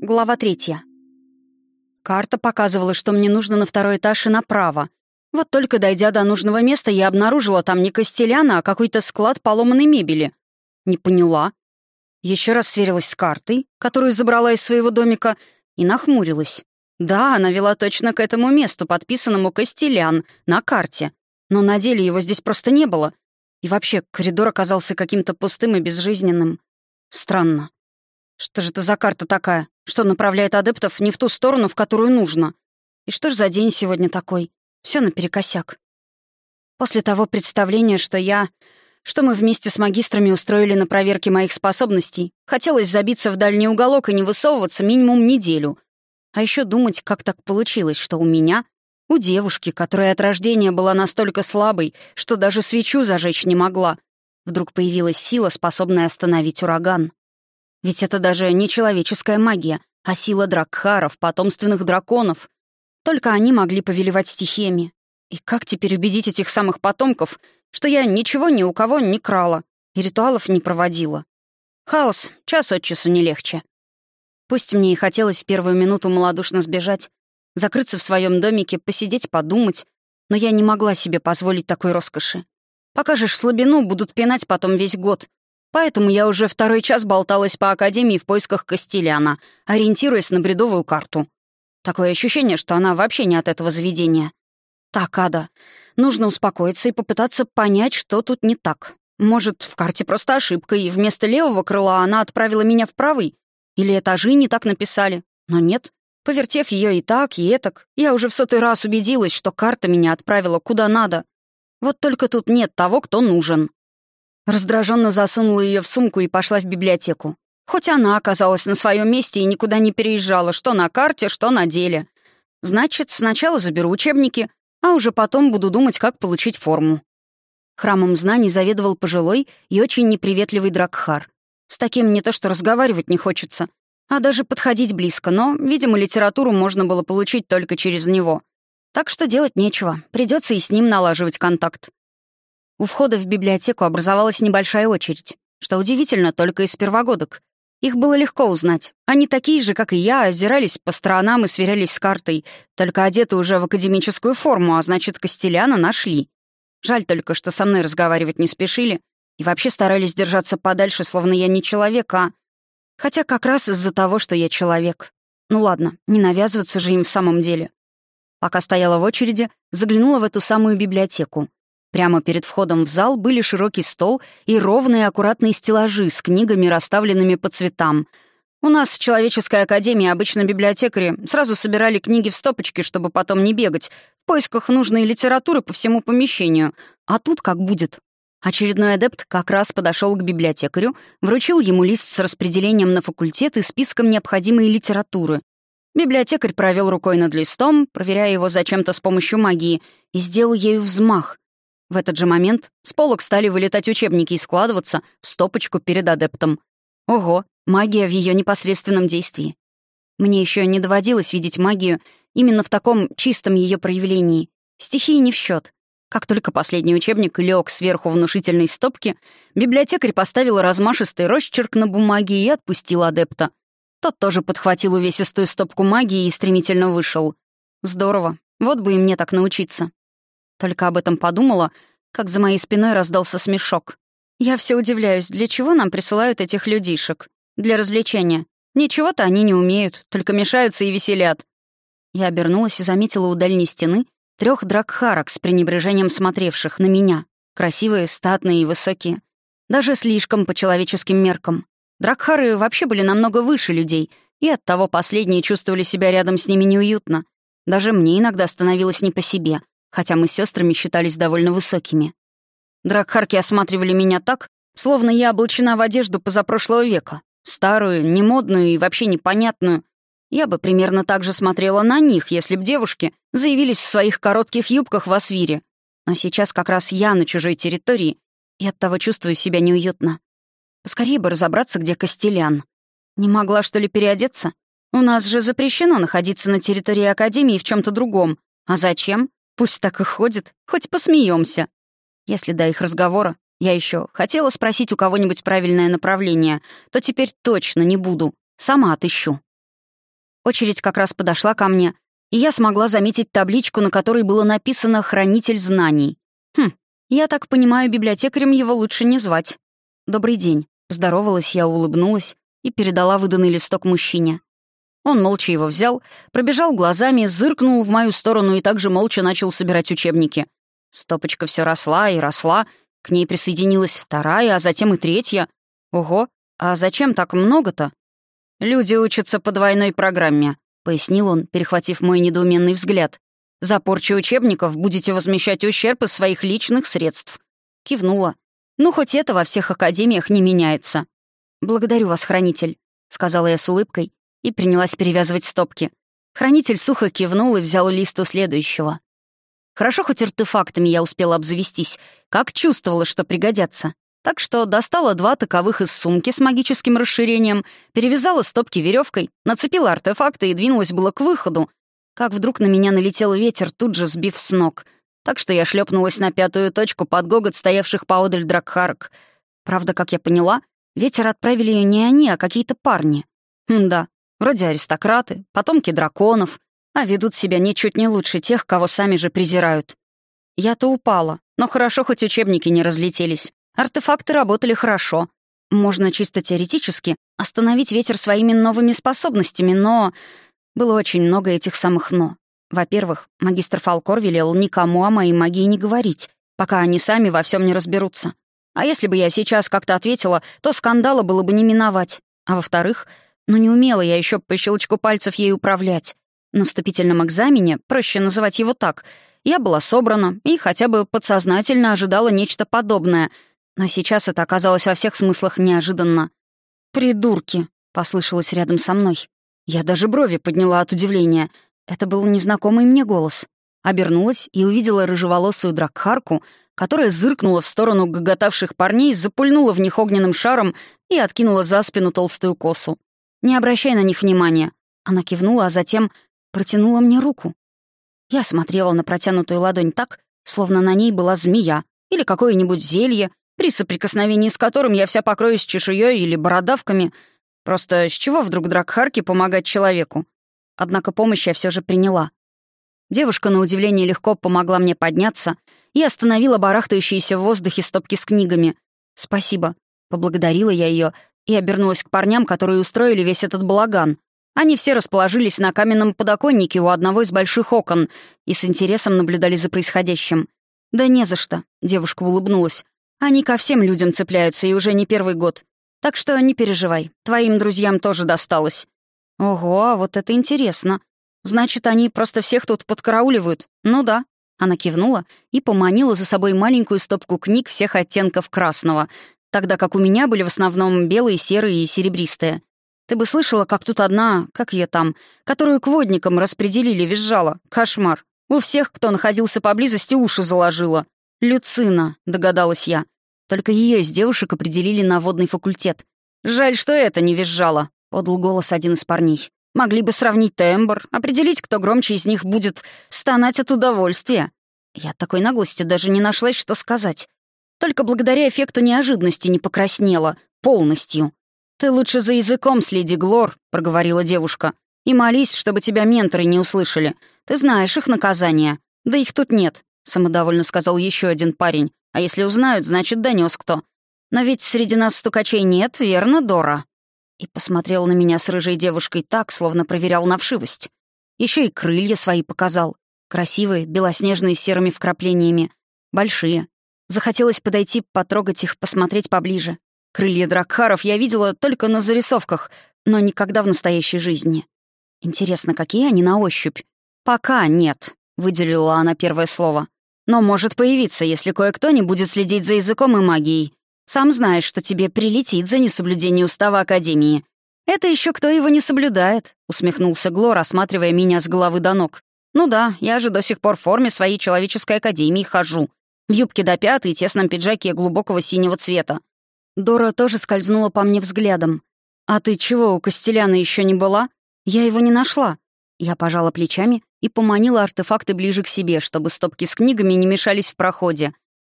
Глава третья. Карта показывала, что мне нужно на второй этаж и направо. Вот только дойдя до нужного места, я обнаружила там не Костеляна, а какой-то склад поломанной мебели. Не поняла. Еще раз сверилась с картой, которую забрала из своего домика, и нахмурилась. Да, она вела точно к этому месту, подписанному Костелян, на карте. Но на деле его здесь просто не было. И вообще, коридор оказался каким-то пустым и безжизненным. Странно. Что же это за карта такая, что направляет адептов не в ту сторону, в которую нужно? И что ж за день сегодня такой? Все наперекосяк. После того представления, что я... что мы вместе с магистрами устроили на проверке моих способностей, хотелось забиться в дальний уголок и не высовываться минимум неделю. А еще думать, как так получилось, что у меня, у девушки, которая от рождения была настолько слабой, что даже свечу зажечь не могла, вдруг появилась сила, способная остановить ураган. Ведь это даже не человеческая магия, а сила дракхаров, потомственных драконов. Только они могли повелевать стихиями. И как теперь убедить этих самых потомков, что я ничего ни у кого не крала и ритуалов не проводила? Хаос час от часу не легче. Пусть мне и хотелось в первую минуту малодушно сбежать, закрыться в своем домике, посидеть, подумать, но я не могла себе позволить такой роскоши. Покажешь слабину, будут пинать потом весь год, Поэтому я уже второй час болталась по академии в поисках Костеляна, ориентируясь на бредовую карту. Такое ощущение, что она вообще не от этого заведения. Так, Ада, нужно успокоиться и попытаться понять, что тут не так. Может, в карте просто ошибка, и вместо левого крыла она отправила меня в правый? Или этажи не так написали? Но нет. Повертев ее и так, и этак, я уже в сотый раз убедилась, что карта меня отправила куда надо. Вот только тут нет того, кто нужен. Раздраженно засунула ее в сумку и пошла в библиотеку. Хоть она оказалась на своем месте и никуда не переезжала, что на карте, что на деле. Значит, сначала заберу учебники, а уже потом буду думать, как получить форму. Храмом знаний заведовал пожилой и очень неприветливый Дракхар. С таким не то что разговаривать не хочется, а даже подходить близко, но, видимо, литературу можно было получить только через него. Так что делать нечего, придется и с ним налаживать контакт. У входа в библиотеку образовалась небольшая очередь. Что удивительно, только из первогодок. Их было легко узнать. Они такие же, как и я, озирались по сторонам и сверялись с картой, только одеты уже в академическую форму, а значит, Костеляна нашли. Жаль только, что со мной разговаривать не спешили и вообще старались держаться подальше, словно я не человек, а... Хотя как раз из-за того, что я человек. Ну ладно, не навязываться же им в самом деле. Пока стояла в очереди, заглянула в эту самую библиотеку. Прямо перед входом в зал были широкий стол и ровные аккуратные стеллажи с книгами, расставленными по цветам. У нас в Человеческой академии обычно библиотекари сразу собирали книги в стопочки, чтобы потом не бегать, в поисках нужной литературы по всему помещению. А тут как будет? Очередной адепт как раз подошел к библиотекарю, вручил ему лист с распределением на факультет и списком необходимой литературы. Библиотекарь провел рукой над листом, проверяя его зачем-то с помощью магии, и сделал ею взмах. В этот же момент с полок стали вылетать учебники и складываться в стопочку перед адептом. Ого, магия в ее непосредственном действии. Мне еще не доводилось видеть магию именно в таком чистом ее проявлении. Стихии не в счет. Как только последний учебник лег сверху внушительной стопки, библиотекарь поставила размашистый росчерк на бумаге и отпустил адепта. Тот тоже подхватил увесистую стопку магии и стремительно вышел. Здорово. Вот бы и мне так научиться. Только об этом подумала, как за моей спиной раздался смешок. Я все удивляюсь, для чего нам присылают этих людишек? Для развлечения. Ничего-то они не умеют, только мешаются и веселят. Я обернулась и заметила у дальней стены трех дракхарок с пренебрежением смотревших на меня. Красивые, статные и высокие. Даже слишком по человеческим меркам. Дракхары вообще были намного выше людей, и оттого последние чувствовали себя рядом с ними неуютно. Даже мне иногда становилось не по себе, хотя мы с сестрами считались довольно высокими. Дракхарки осматривали меня так, словно я облачена в одежду позапрошлого века. Старую, немодную и вообще непонятную. Я бы примерно так же смотрела на них, если б девушки заявились в своих коротких юбках в Асвире. Но сейчас как раз я на чужой территории, и оттого чувствую себя неуютно. Поскорее бы разобраться, где Костелян. Не могла, что ли, переодеться? У нас же запрещено находиться на территории Академии в чем то другом. А зачем? Пусть так и ходит, хоть посмеемся. Если до их разговора Я еще хотела спросить у кого-нибудь правильное направление, то теперь точно не буду. Сама отыщу. Очередь как раз подошла ко мне, и я смогла заметить табличку, на которой было написано «Хранитель знаний». Хм, я так понимаю, библиотекарем его лучше не звать. «Добрый день». Здоровалась я, улыбнулась и передала выданный листок мужчине. Он молча его взял, пробежал глазами, зыркнул в мою сторону и также молча начал собирать учебники. Стопочка все росла и росла, к ней присоединилась вторая, а затем и третья. Ого, а зачем так много-то? «Люди учатся по двойной программе», — пояснил он, перехватив мой недоуменный взгляд. «За порчу учебников будете возмещать ущерб из своих личных средств». Кивнула. «Ну, хоть это во всех академиях не меняется». «Благодарю вас, хранитель», — сказала я с улыбкой и принялась перевязывать стопки. Хранитель сухо кивнул и взял лист у следующего. Хорошо, хоть артефактами я успела обзавестись, как чувствовала, что пригодятся. Так что достала два таковых из сумки с магическим расширением, перевязала стопки веревкой, нацепила артефакты и двинулась было к выходу. Как вдруг на меня налетел ветер, тут же сбив с ног. Так что я шлепнулась на пятую точку под гогот стоявших поодаль дракхарок. Правда, как я поняла, ветер отправили не они, а какие-то парни. М да, вроде аристократы, потомки драконов, а ведут себя ничуть не лучше тех, кого сами же презирают. Я-то упала, но хорошо, хоть учебники не разлетелись. Артефакты работали хорошо. Можно чисто теоретически остановить ветер своими новыми способностями, но... Было очень много этих самых «но». Во-первых, магистр Фалкор велел никому о моей магии не говорить, пока они сами во всем не разберутся. А если бы я сейчас как-то ответила, то скандала было бы не миновать. А во-вторых, ну не умела я еще по щелчку пальцев ей управлять. На вступительном экзамене, проще называть его так, я была собрана и хотя бы подсознательно ожидала нечто подобное, но сейчас это оказалось во всех смыслах неожиданно. «Придурки!» — послышалось рядом со мной. Я даже брови подняла от удивления. Это был незнакомый мне голос. Обернулась и увидела рыжеволосую дракхарку, которая зыркнула в сторону гоготавших парней, запульнула в них огненным шаром и откинула за спину толстую косу. «Не обращай на них внимания». Она кивнула, а затем протянула мне руку. Я смотрела на протянутую ладонь так, словно на ней была змея или какое-нибудь зелье, при соприкосновении с которым я вся покроюсь чешуей или бородавками. Просто с чего вдруг Дракхарке помогать человеку? Однако помощь я все же приняла. Девушка, на удивление, легко помогла мне подняться и остановила барахтающиеся в воздухе стопки с книгами. «Спасибо», — поблагодарила я ее и обернулась к парням, которые устроили весь этот балаган. Они все расположились на каменном подоконнике у одного из больших окон и с интересом наблюдали за происходящим. «Да не за что», — девушка улыбнулась. Они ко всем людям цепляются, и уже не первый год. Так что не переживай, твоим друзьям тоже досталось». «Ого, а вот это интересно. Значит, они просто всех тут подкарауливают? Ну да». Она кивнула и поманила за собой маленькую стопку книг всех оттенков красного, тогда как у меня были в основном белые, серые и серебристые. Ты бы слышала, как тут одна, как ее там, которую к водникам распределили, визжала. Кошмар. У всех, кто находился поблизости, уши заложила. «Люцина», — догадалась я. Только ее из девушек определили на водный факультет. «Жаль, что это не визжало», — подал голос один из парней. «Могли бы сравнить тембр, определить, кто громче из них будет стонать от удовольствия». Я от такой наглости даже не нашлась, что сказать. Только благодаря эффекту неожиданности не покраснела. Полностью. «Ты лучше за языком следи, Глор», — проговорила девушка. «И молись, чтобы тебя менторы не услышали. Ты знаешь их наказания. Да их тут нет самодовольно сказал еще один парень. «А если узнают, значит, донес кто. Но ведь среди нас стукачей нет, верно, Дора?» И посмотрел на меня с рыжей девушкой так, словно проверял на вшивость. Еще и крылья свои показал. Красивые, белоснежные с серыми вкраплениями. Большие. Захотелось подойти, потрогать их, посмотреть поближе. Крылья дракхаров я видела только на зарисовках, но никогда в настоящей жизни. Интересно, какие они на ощупь? Пока нет, выделила она первое слово но может появиться, если кое-кто не будет следить за языком и магией. Сам знаешь, что тебе прилетит за несоблюдение устава Академии. Это еще кто его не соблюдает», — усмехнулся Гло, рассматривая меня с головы до ног. «Ну да, я же до сих пор в форме своей человеческой академии хожу. В юбке до пят и тесном пиджаке глубокого синего цвета». Дора тоже скользнула по мне взглядом. «А ты чего, у Костеляна еще не была? Я его не нашла». Я пожала плечами и поманила артефакты ближе к себе, чтобы стопки с книгами не мешались в проходе.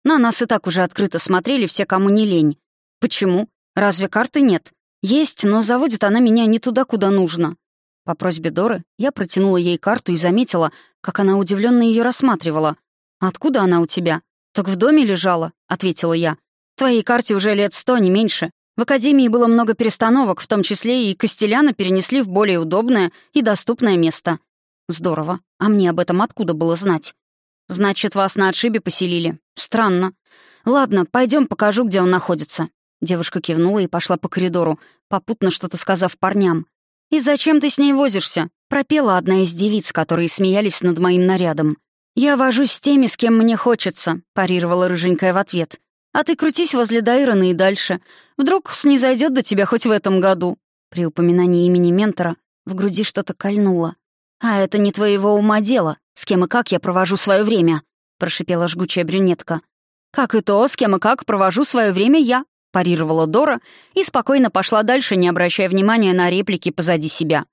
На нас и так уже открыто смотрели все, кому не лень. Почему? Разве карты нет? Есть, но заводит она меня не туда, куда нужно. По просьбе Доры я протянула ей карту и заметила, как она удивленно ее рассматривала. «Откуда она у тебя?» «Так в доме лежала», — ответила я. «Твоей карте уже лет сто, не меньше. В академии было много перестановок, в том числе и Костеляна перенесли в более удобное и доступное место. Здорово. А мне об этом откуда было знать? Значит, вас на отшибе поселили. Странно. Ладно, пойдем покажу, где он находится. Девушка кивнула и пошла по коридору, попутно что-то сказав парням. «И зачем ты с ней возишься?» — пропела одна из девиц, которые смеялись над моим нарядом. «Я вожусь с теми, с кем мне хочется», — парировала рыженькая в ответ. А ты крутись возле Дайрона и дальше. Вдруг снизойдет до тебя хоть в этом году». При упоминании имени ментора в груди что-то кольнуло. «А это не твоего ума дело, с кем и как я провожу свое время», — прошипела жгучая брюнетка. «Как и то, с кем и как провожу свое время я», — парировала Дора и спокойно пошла дальше, не обращая внимания на реплики позади себя.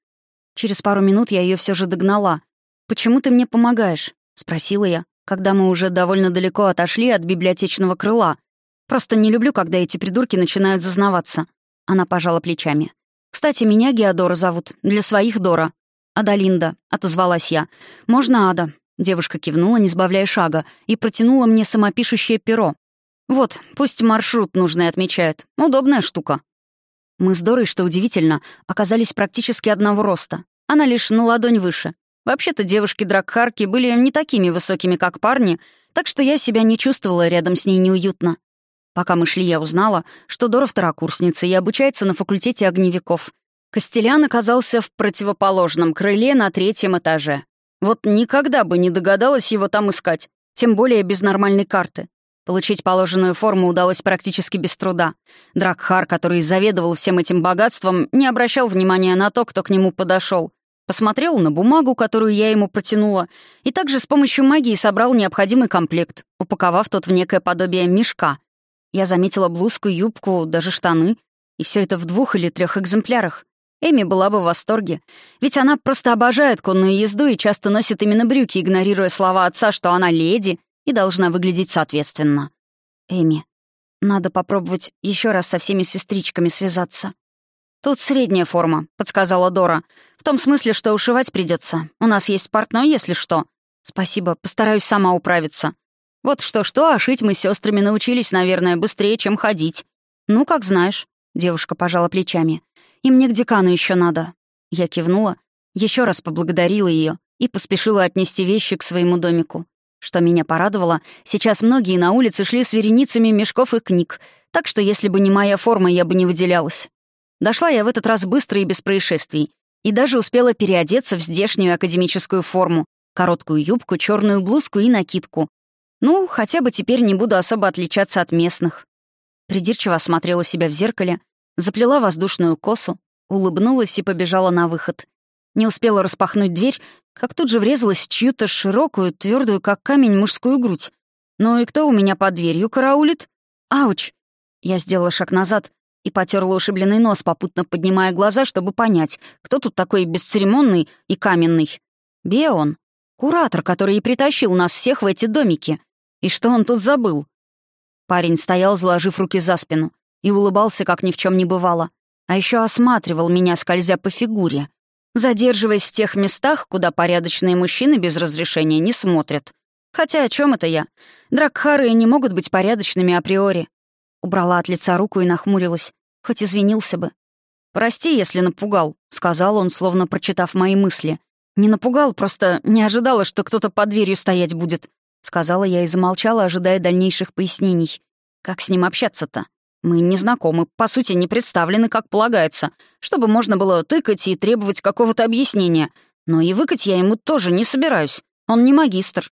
Через пару минут я ее все же догнала. «Почему ты мне помогаешь?» — спросила я, когда мы уже довольно далеко отошли от библиотечного крыла, Просто не люблю, когда эти придурки начинают зазнаваться». Она пожала плечами. «Кстати, меня Геодора зовут. Для своих Дора». «Адалинда», — отозвалась я. «Можно Ада?» Девушка кивнула, не сбавляя шага, и протянула мне самопишущее перо. «Вот, пусть маршрут нужный отмечает. Удобная штука». Мы с Дорой, что удивительно, оказались практически одного роста. Она лишь на ладонь выше. Вообще-то девушки Дракхарки были не такими высокими, как парни, так что я себя не чувствовала рядом с ней неуютно. Пока мы шли, я узнала, что Дора второкурсница и обучается на факультете огневиков. Костелян оказался в противоположном крыле на третьем этаже. Вот никогда бы не догадалась его там искать, тем более без нормальной карты. Получить положенную форму удалось практически без труда. Дракхар, который заведовал всем этим богатством, не обращал внимания на то, кто к нему подошел. Посмотрел на бумагу, которую я ему протянула, и также с помощью магии собрал необходимый комплект, упаковав тот в некое подобие мешка, я заметила блузку, юбку, даже штаны. И все это в двух или трех экземплярах. Эми была бы в восторге. Ведь она просто обожает конную езду и часто носит именно брюки, игнорируя слова отца, что она леди и должна выглядеть соответственно. Эми, надо попробовать еще раз со всеми сестричками связаться. «Тут средняя форма», — подсказала Дора. «В том смысле, что ушивать придется. У нас есть портной, если что». «Спасибо, постараюсь сама управиться». Вот что-что, а шить мы с сестрами научились, наверное, быстрее, чем ходить. Ну, как знаешь. Девушка пожала плечами. И мне к декану еще надо. Я кивнула, еще раз поблагодарила ее и поспешила отнести вещи к своему домику. Что меня порадовало, сейчас многие на улице шли с вереницами мешков и книг, так что если бы не моя форма, я бы не выделялась. Дошла я в этот раз быстро и без происшествий, и даже успела переодеться в здешнюю академическую форму, короткую юбку, черную блузку и накидку, ну, хотя бы теперь не буду особо отличаться от местных. Придирчиво осмотрела себя в зеркале, заплела воздушную косу, улыбнулась и побежала на выход. Не успела распахнуть дверь, как тут же врезалась в чью-то широкую, твердую, как камень, мужскую грудь. «Ну и кто у меня под дверью караулит?» «Ауч!» Я сделала шаг назад и потерла ушибленный нос, попутно поднимая глаза, чтобы понять, кто тут такой бесцеремонный и каменный. Беон. Куратор, который и притащил нас всех в эти домики. И что он тут забыл? Парень стоял, заложив руки за спину, и улыбался, как ни в чем не бывало. А еще осматривал меня, скользя по фигуре, задерживаясь в тех местах, куда порядочные мужчины без разрешения не смотрят. Хотя о чем это я? Дракхары не могут быть порядочными априори. Убрала от лица руку и нахмурилась. Хоть извинился бы. «Прости, если напугал», — сказал он, словно прочитав мои мысли. «Не напугал, просто не ожидала, что кто-то под дверью стоять будет», — сказала я и замолчала, ожидая дальнейших пояснений. «Как с ним общаться-то? Мы не знакомы, по сути, не представлены, как полагается, чтобы можно было тыкать и требовать какого-то объяснения. Но и выкать я ему тоже не собираюсь. Он не магистр».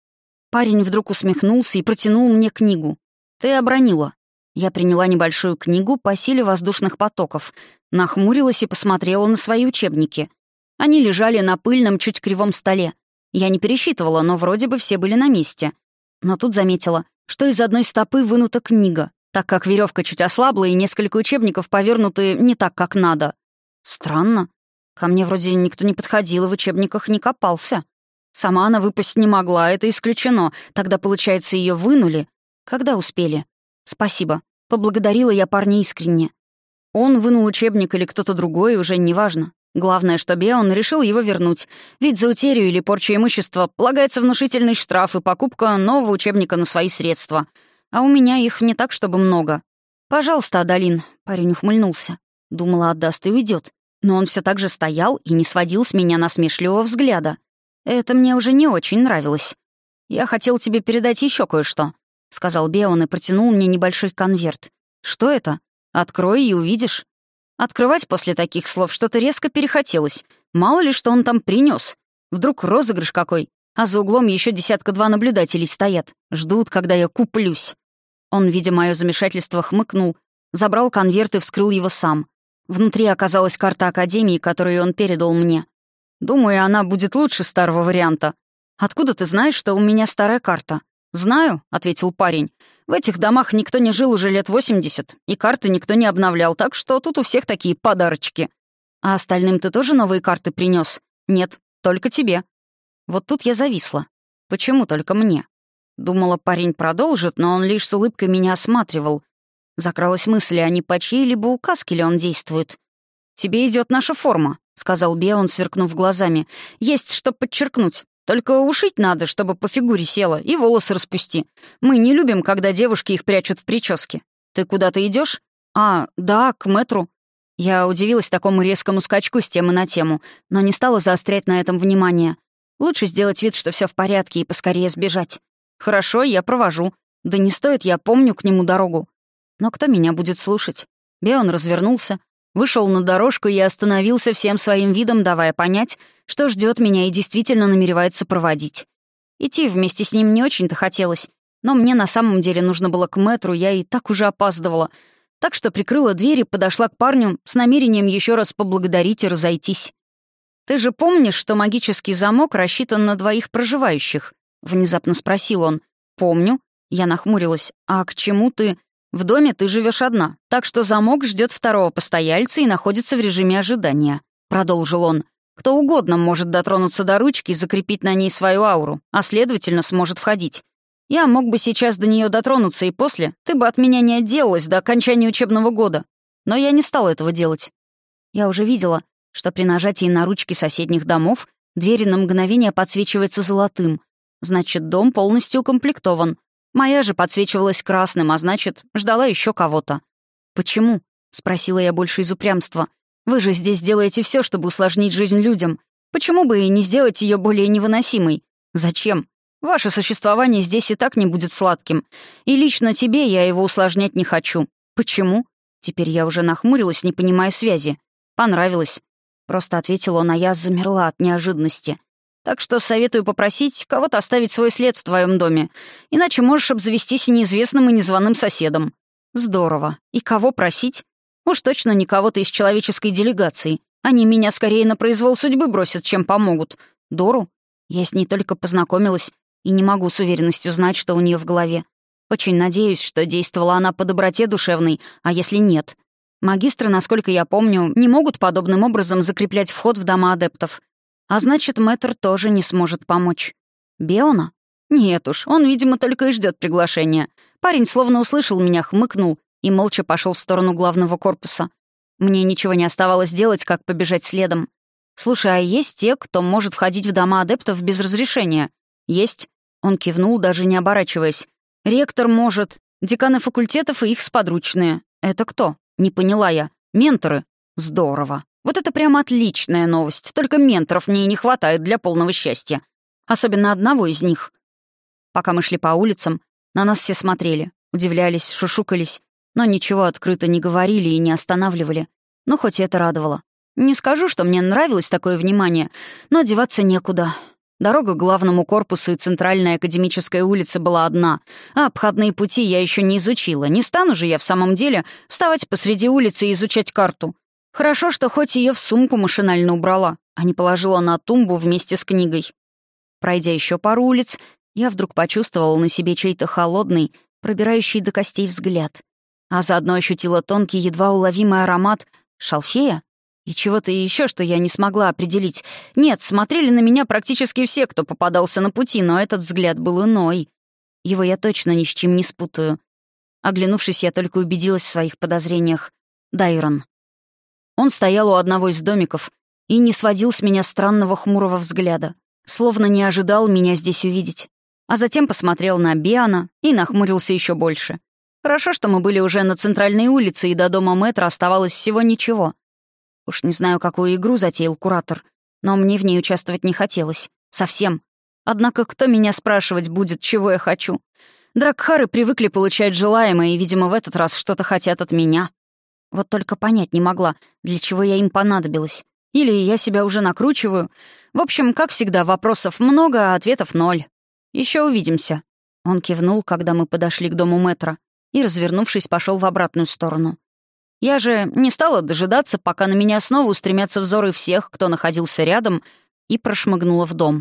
Парень вдруг усмехнулся и протянул мне книгу. «Ты обронила». Я приняла небольшую книгу по силе воздушных потоков, нахмурилась и посмотрела на свои учебники — они лежали на пыльном, чуть кривом столе. Я не пересчитывала, но вроде бы все были на месте. Но тут заметила, что из одной стопы вынута книга, так как веревка чуть ослабла и несколько учебников повернуты не так, как надо. Странно. Ко мне вроде никто не подходил и в учебниках не копался. Сама она выпасть не могла, это исключено. Тогда, получается, ее вынули. «Когда успели?» «Спасибо». Поблагодарила я парня искренне. Он вынул учебник или кто-то другой, уже неважно. Главное, что Беон решил его вернуть, ведь за утерю или порчу имущества полагается внушительный штраф и покупка нового учебника на свои средства. А у меня их не так, чтобы много. «Пожалуйста, Адалин», — парень ухмыльнулся. Думала, отдаст и уйдет. Но он все так же стоял и не сводил с меня насмешливого взгляда. Это мне уже не очень нравилось. «Я хотел тебе передать еще кое-что», — сказал Беон и протянул мне небольшой конверт. «Что это? Открой и увидишь». Открывать после таких слов что-то резко перехотелось. Мало ли, что он там принес. Вдруг розыгрыш какой, а за углом еще десятка-два наблюдателей стоят. Ждут, когда я куплюсь. Он, видя мое замешательство, хмыкнул, забрал конверт и вскрыл его сам. Внутри оказалась карта Академии, которую он передал мне. Думаю, она будет лучше старого варианта. Откуда ты знаешь, что у меня старая карта? «Знаю», — ответил парень. «В этих домах никто не жил уже лет 80, и карты никто не обновлял, так что тут у всех такие подарочки. А остальным ты тоже новые карты принес? «Нет, только тебе». Вот тут я зависла. Почему только мне? Думала, парень продолжит, но он лишь с улыбкой меня осматривал. Закралась мысль, а не по чьей-либо указке ли он действует. «Тебе идет наша форма», — сказал Беон, сверкнув глазами. «Есть что подчеркнуть. Только ушить надо, чтобы по фигуре села, и волосы распусти. Мы не любим, когда девушки их прячут в прическе. Ты куда-то идешь? А, да, к метру. Я удивилась такому резкому скачку с темы на тему, но не стала заострять на этом внимание. Лучше сделать вид, что все в порядке, и поскорее сбежать. Хорошо, я провожу. Да не стоит, я помню к нему дорогу. Но кто меня будет слушать? Беон развернулся, Вышел на дорожку и остановился всем своим видом, давая понять, что ждет меня и действительно намеревается проводить. Идти вместе с ним не очень-то хотелось, но мне на самом деле нужно было к мэтру, я и так уже опаздывала. Так что прикрыла дверь и подошла к парню с намерением еще раз поблагодарить и разойтись. «Ты же помнишь, что магический замок рассчитан на двоих проживающих?» — внезапно спросил он. «Помню». Я нахмурилась. «А к чему ты...» В доме ты живешь одна, так что замок ждет второго постояльца и находится в режиме ожидания», — продолжил он. «Кто угодно может дотронуться до ручки и закрепить на ней свою ауру, а следовательно сможет входить. Я мог бы сейчас до нее дотронуться, и после ты бы от меня не отделалась до окончания учебного года. Но я не стал этого делать. Я уже видела, что при нажатии на ручки соседних домов дверь на мгновение подсвечивается золотым. Значит, дом полностью укомплектован, Моя же подсвечивалась красным, а значит, ждала еще кого-то. «Почему?» — спросила я больше из упрямства. «Вы же здесь делаете все, чтобы усложнить жизнь людям. Почему бы и не сделать ее более невыносимой? Зачем? Ваше существование здесь и так не будет сладким. И лично тебе я его усложнять не хочу. Почему?» Теперь я уже нахмурилась, не понимая связи. «Понравилось». Просто ответила он, а я замерла от неожиданности. Так что советую попросить кого-то оставить свой след в твоем доме, иначе можешь обзавестись неизвестным и незваным соседом. Здорово. И кого просить? Уж точно не кого-то из человеческой делегации. Они меня скорее на произвол судьбы бросят, чем помогут. Дору? Я с ней только познакомилась и не могу с уверенностью знать, что у нее в голове. Очень надеюсь, что действовала она по доброте душевной, а если нет? Магистры, насколько я помню, не могут подобным образом закреплять вход в дома адептов. А значит, мэтр тоже не сможет помочь. Беона? Нет уж, он, видимо, только и ждет приглашения. Парень словно услышал меня, хмыкнул и молча пошел в сторону главного корпуса. Мне ничего не оставалось делать, как побежать следом. «Слушай, а есть те, кто может входить в дома адептов без разрешения?» «Есть». Он кивнул, даже не оборачиваясь. «Ректор может. Деканы факультетов и их сподручные. Это кто?» «Не поняла я. Менторы. Здорово. Вот это прямо отличная новость. Только менторов мне и не хватает для полного счастья. Особенно одного из них. Пока мы шли по улицам, на нас все смотрели, удивлялись, шушукались, но ничего открыто не говорили и не останавливали. Ну, хоть и это радовало. Не скажу, что мне нравилось такое внимание, но деваться некуда. Дорога к главному корпусу и центральная академическая улица была одна, а обходные пути я еще не изучила. Не стану же я в самом деле вставать посреди улицы и изучать карту. Хорошо, что хоть ее в сумку машинально убрала, а не положила на тумбу вместе с книгой. Пройдя еще пару улиц, я вдруг почувствовала на себе чей-то холодный, пробирающий до костей взгляд. А заодно ощутила тонкий, едва уловимый аромат шалфея и чего-то еще, что я не смогла определить. Нет, смотрели на меня практически все, кто попадался на пути, но этот взгляд был иной. Его я точно ни с чем не спутаю. Оглянувшись, я только убедилась в своих подозрениях. Дайрон. Он стоял у одного из домиков и не сводил с меня странного хмурого взгляда, словно не ожидал меня здесь увидеть. А затем посмотрел на Биана и нахмурился еще больше. Хорошо, что мы были уже на центральной улице, и до дома мэтра оставалось всего ничего. Уж не знаю, какую игру затеял куратор, но мне в ней участвовать не хотелось. Совсем. Однако кто меня спрашивать будет, чего я хочу? Дракхары привыкли получать желаемое, и, видимо, в этот раз что-то хотят от меня. Вот только понять не могла, для чего я им понадобилась. Или я себя уже накручиваю. В общем, как всегда, вопросов много, а ответов ноль. Еще увидимся». Он кивнул, когда мы подошли к дому метра, и, развернувшись, пошел в обратную сторону. Я же не стала дожидаться, пока на меня снова устремятся взоры всех, кто находился рядом, и прошмыгнула в дом.